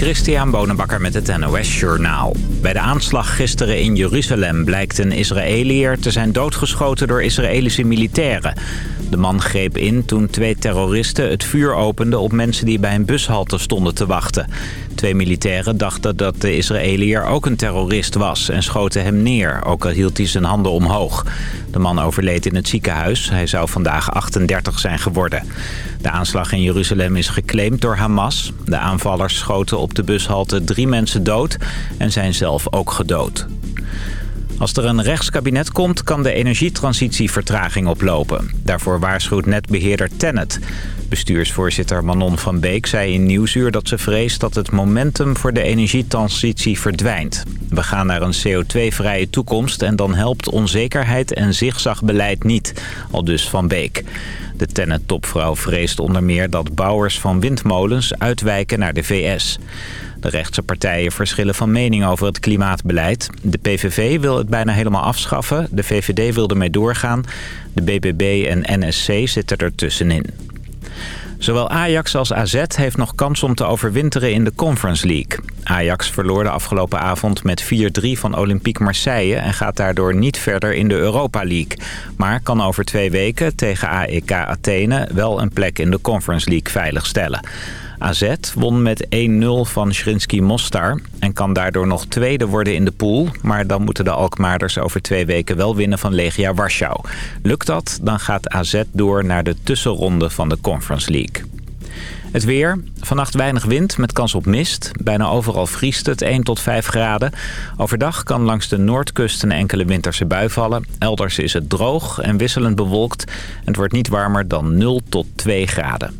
Christian Bonenbakker met het NOS Journaal. Bij de aanslag gisteren in Jeruzalem blijkt een Israëliër te zijn doodgeschoten door Israëlische militairen. De man greep in toen twee terroristen het vuur openden op mensen die bij een bushalte stonden te wachten. Twee militairen dachten dat de Israëliër ook een terrorist was en schoten hem neer, ook al hield hij zijn handen omhoog. De man overleed in het ziekenhuis. Hij zou vandaag 38 zijn geworden. De aanslag in Jeruzalem is geclaimd door Hamas. De aanvallers schoten op de bushalte drie mensen dood en zijn zelf ook gedood. Als er een rechtskabinet komt, kan de energietransitie vertraging oplopen. Daarvoor waarschuwt netbeheerder Tennet. Bestuursvoorzitter Manon van Beek zei in Nieuwsuur dat ze vreest dat het momentum voor de energietransitie verdwijnt. We gaan naar een CO2-vrije toekomst en dan helpt onzekerheid en zigzagbeleid niet, al dus van Beek. De Tennet-topvrouw vreest onder meer dat bouwers van windmolens uitwijken naar de VS. De rechtse partijen verschillen van mening over het klimaatbeleid. De PVV wil het bijna helemaal afschaffen. De VVD wil ermee doorgaan. De BBB en NSC zitten er tussenin. Zowel Ajax als AZ heeft nog kans om te overwinteren in de Conference League. Ajax verloor de afgelopen avond met 4-3 van Olympique Marseille... en gaat daardoor niet verder in de Europa League. Maar kan over twee weken tegen AEK Athene wel een plek in de Conference League veiligstellen. AZ won met 1-0 van Schrinsky Mostar en kan daardoor nog tweede worden in de pool. Maar dan moeten de Alkmaarders over twee weken wel winnen van Legia Warschau. Lukt dat, dan gaat AZ door naar de tussenronde van de Conference League. Het weer. Vannacht weinig wind met kans op mist. Bijna overal vriest het 1 tot 5 graden. Overdag kan langs de noordkust een enkele winterse bui vallen. Elders is het droog en wisselend bewolkt. Het wordt niet warmer dan 0 tot 2 graden.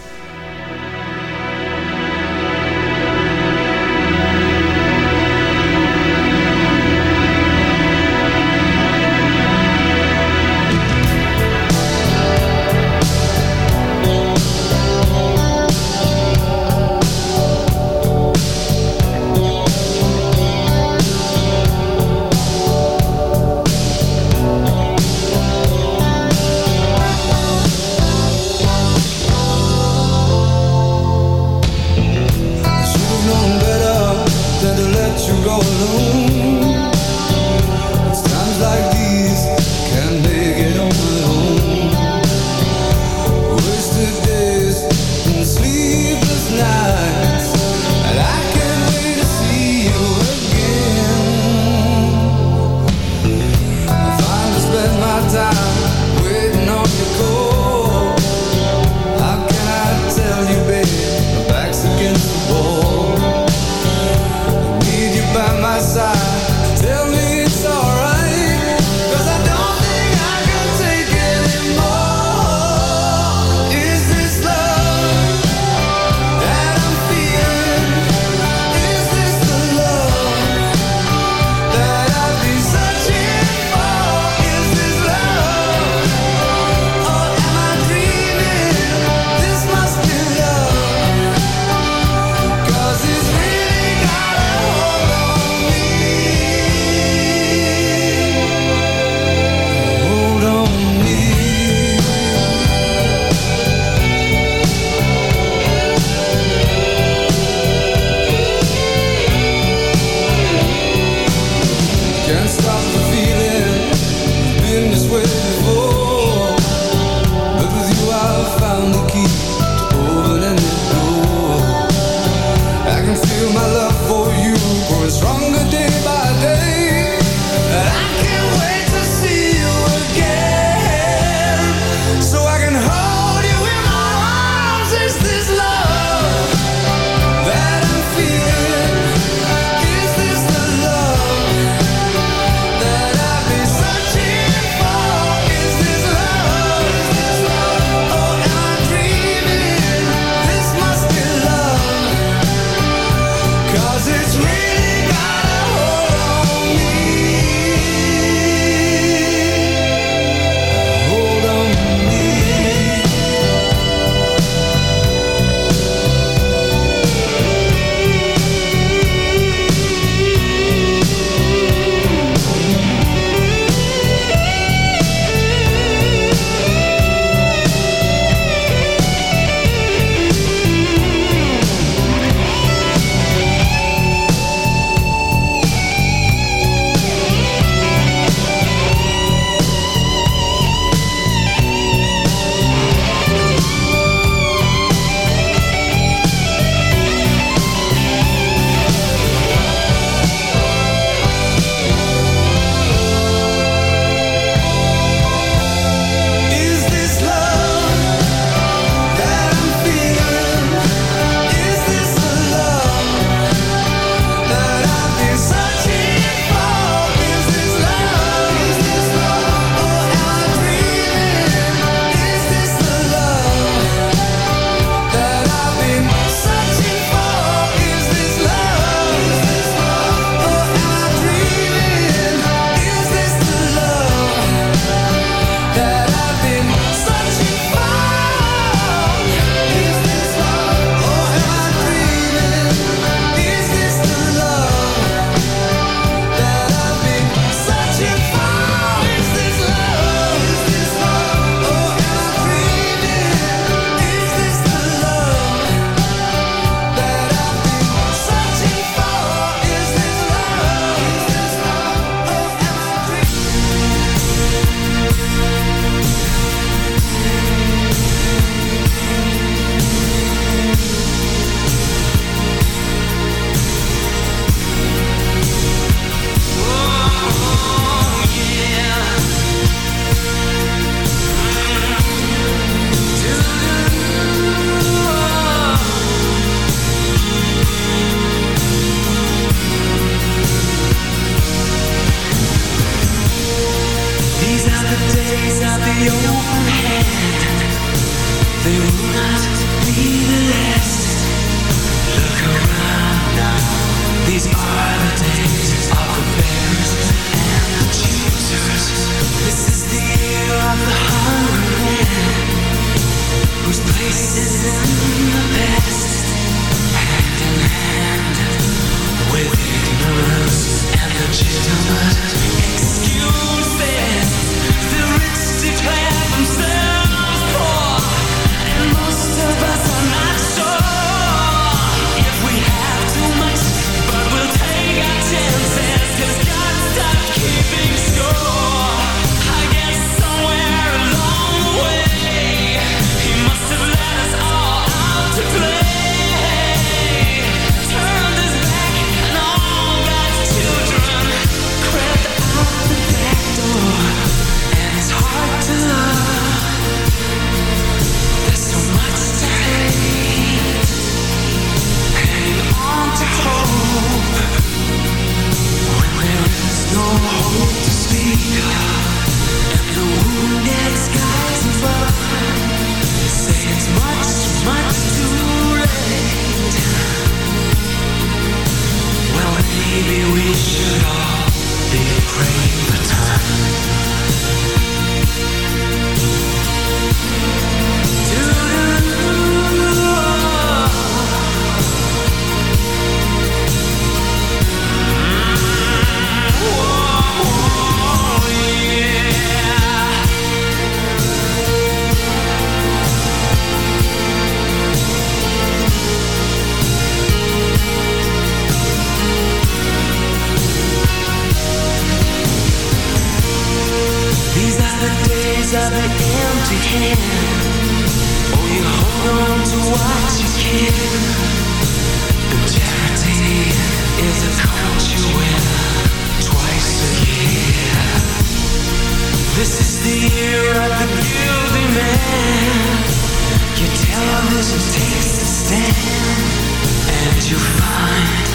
you find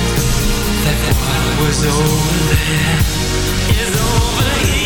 that what was over there is over here?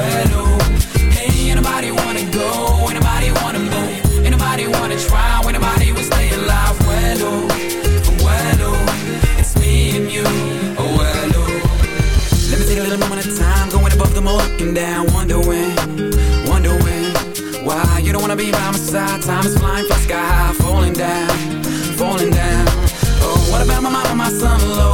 hello. Hey, ain't wanna go, wanna move, wanna try, stay alive. Oh, oh, it's me and you. Oh, oh. Let me take a little moment of time, going above the down, wondering, wondering why you don't wanna be by my side. Time is flying, sky high, falling down, falling down. Oh, what about my mama, my son, Lord?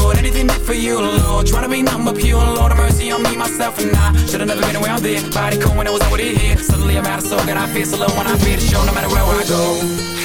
You, Lord? Trying to be numb but pure, Lord, have mercy on me, myself, and I. Should've never been around there. Body cool when I was over here. Suddenly I'm out of soul, and I feel so low when I feel the show, no matter where I go.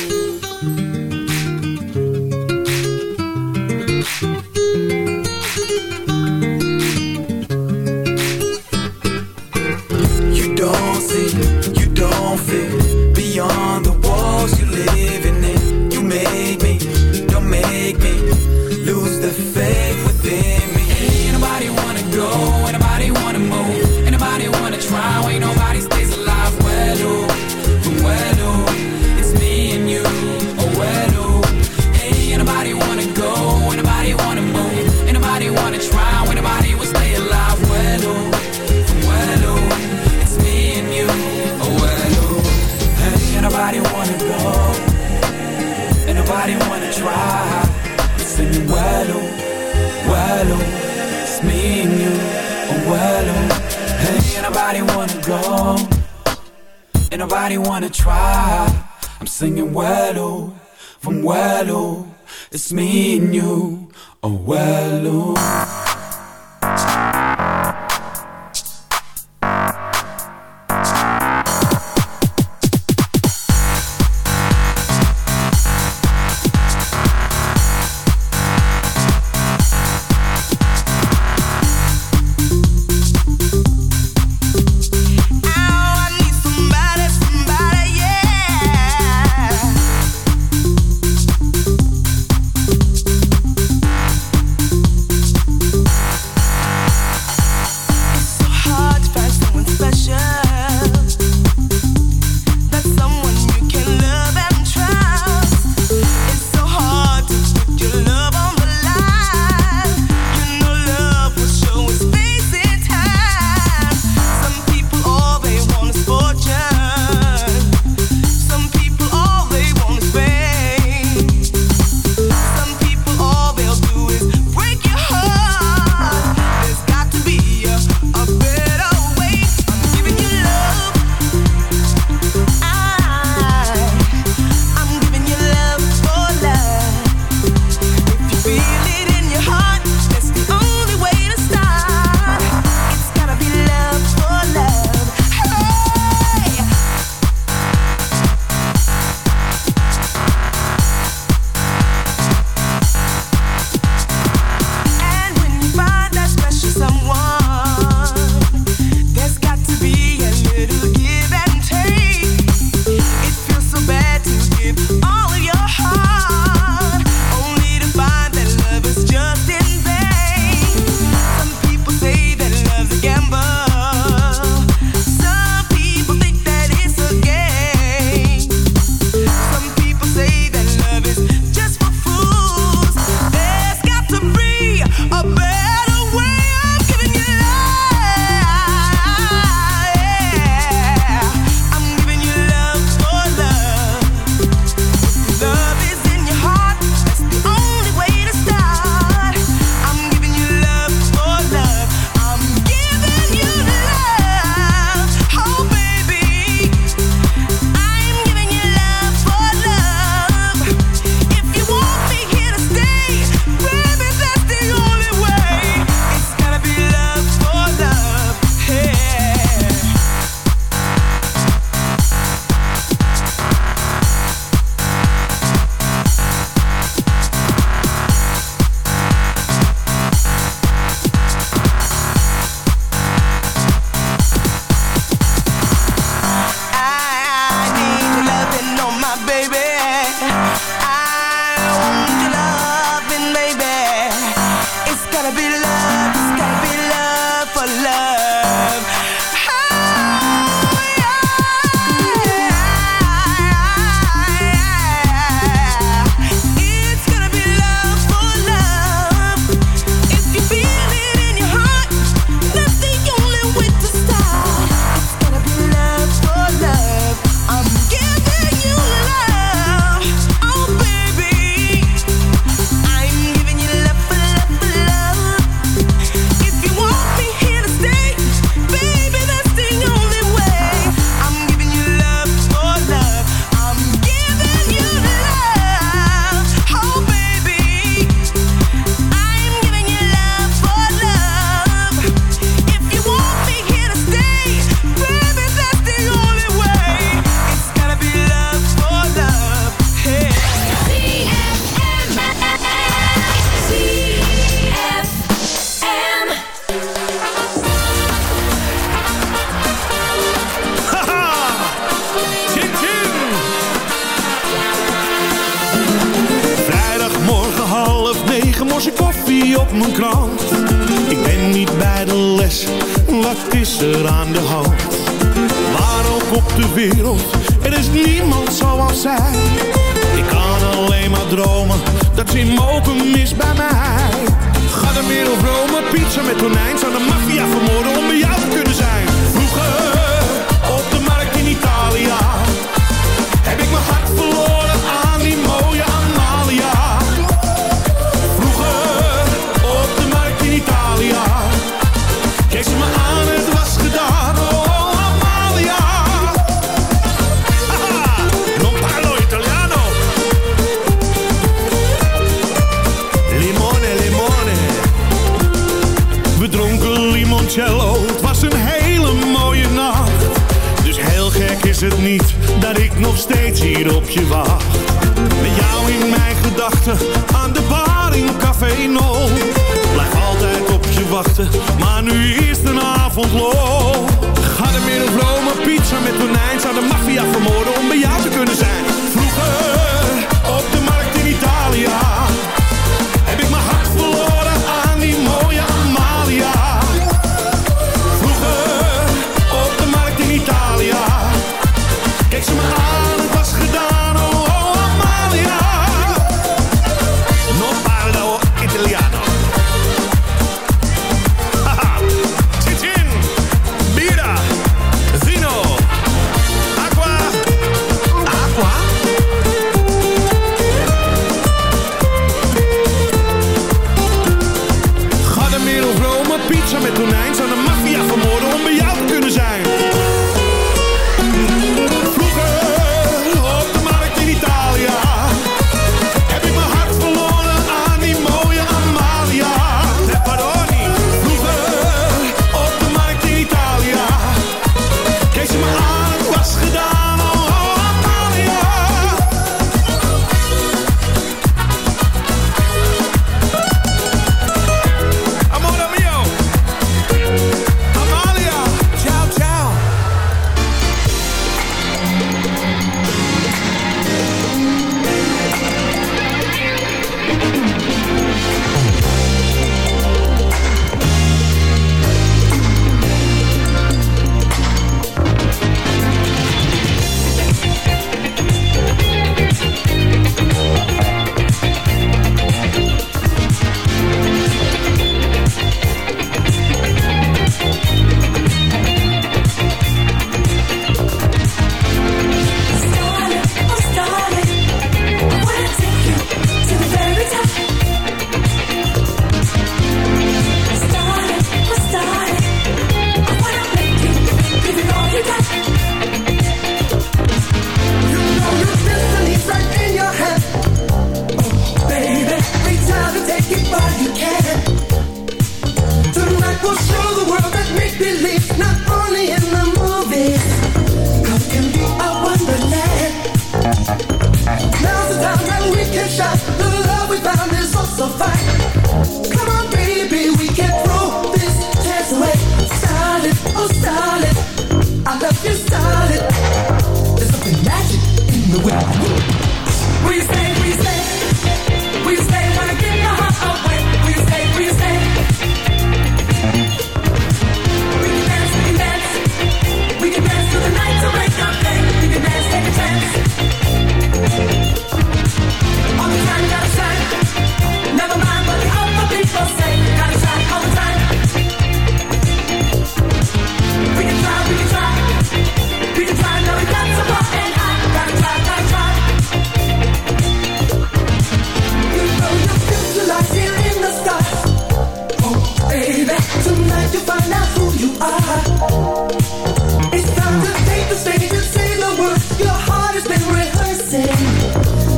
again.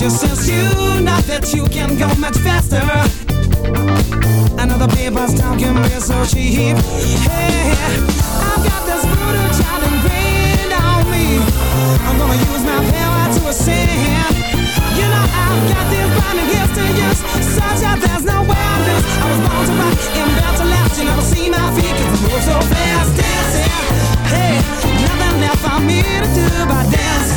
Just since you know that you can go much faster. Another paper's talking me so cheap. Hey, I've got this brutal child ingrained on me. I'm gonna use my power to ascend. You know I've got these burning gifts to use, such that there's no way I was born to rock and built to last. You never see my feet 'cause I move so fast, dancing. Hey, nothing left for me to do but dance.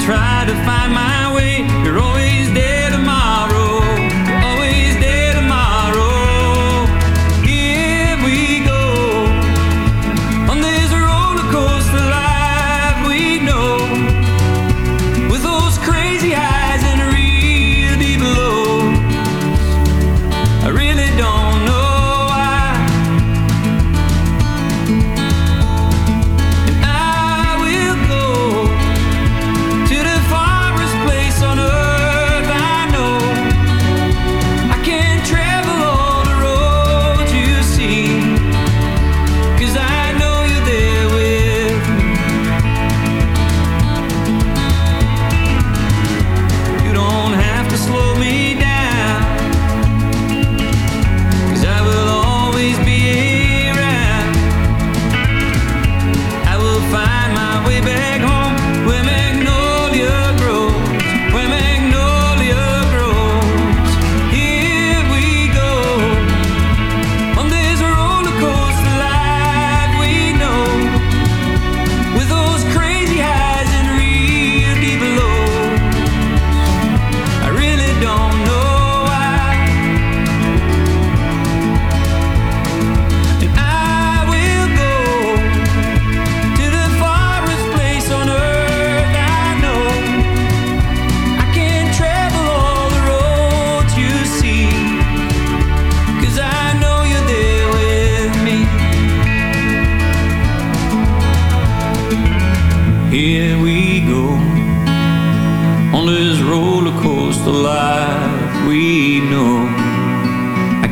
try to find my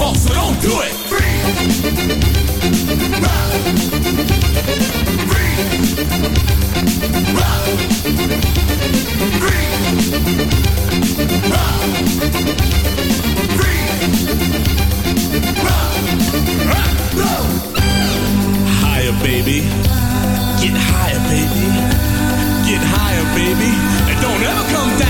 fault, so don't do it. Free. Higher, baby. Get higher, baby. Get higher, baby. And don't ever come down.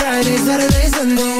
Friday, Saturday, Sunday